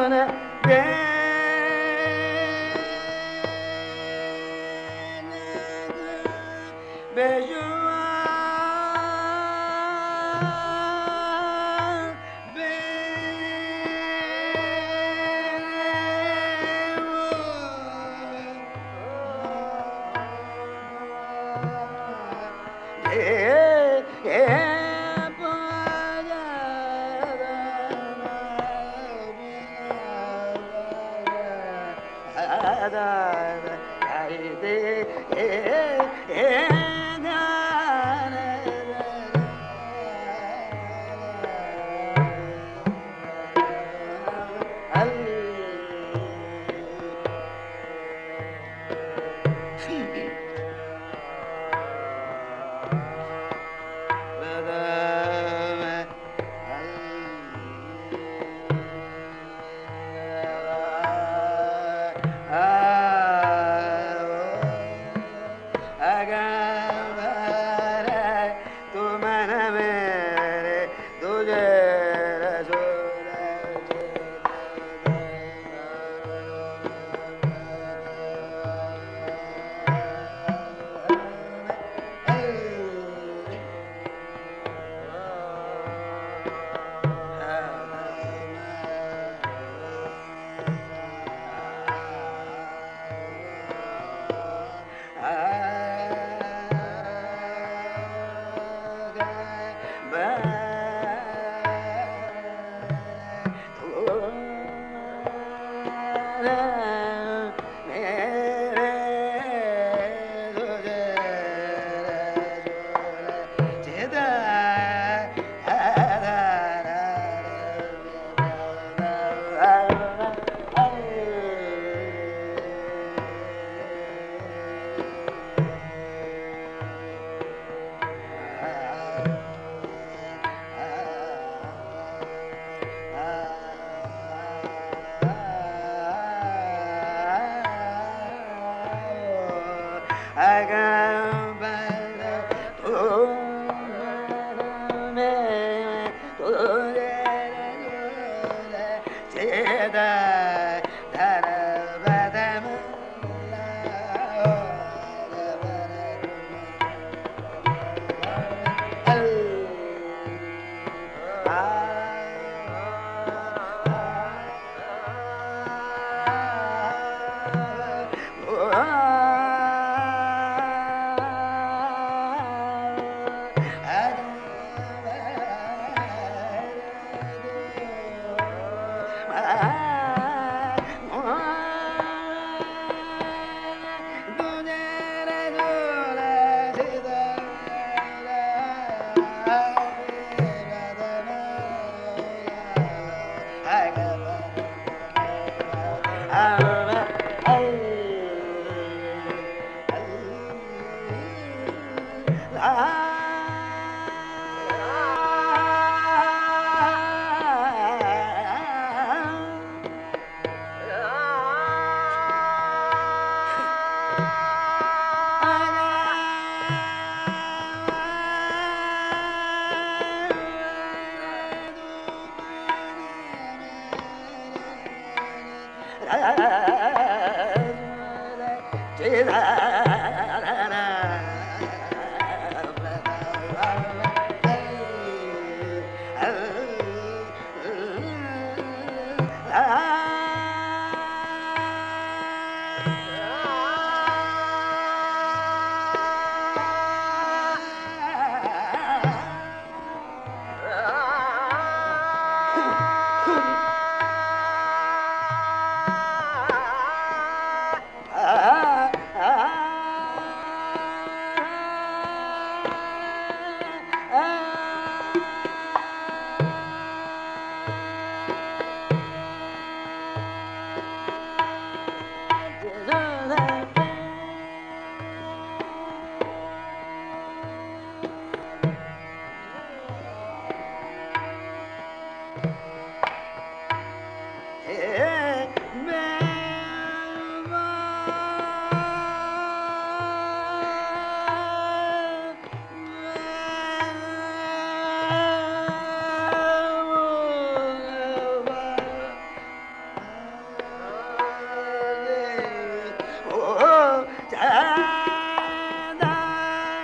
பேசவன பே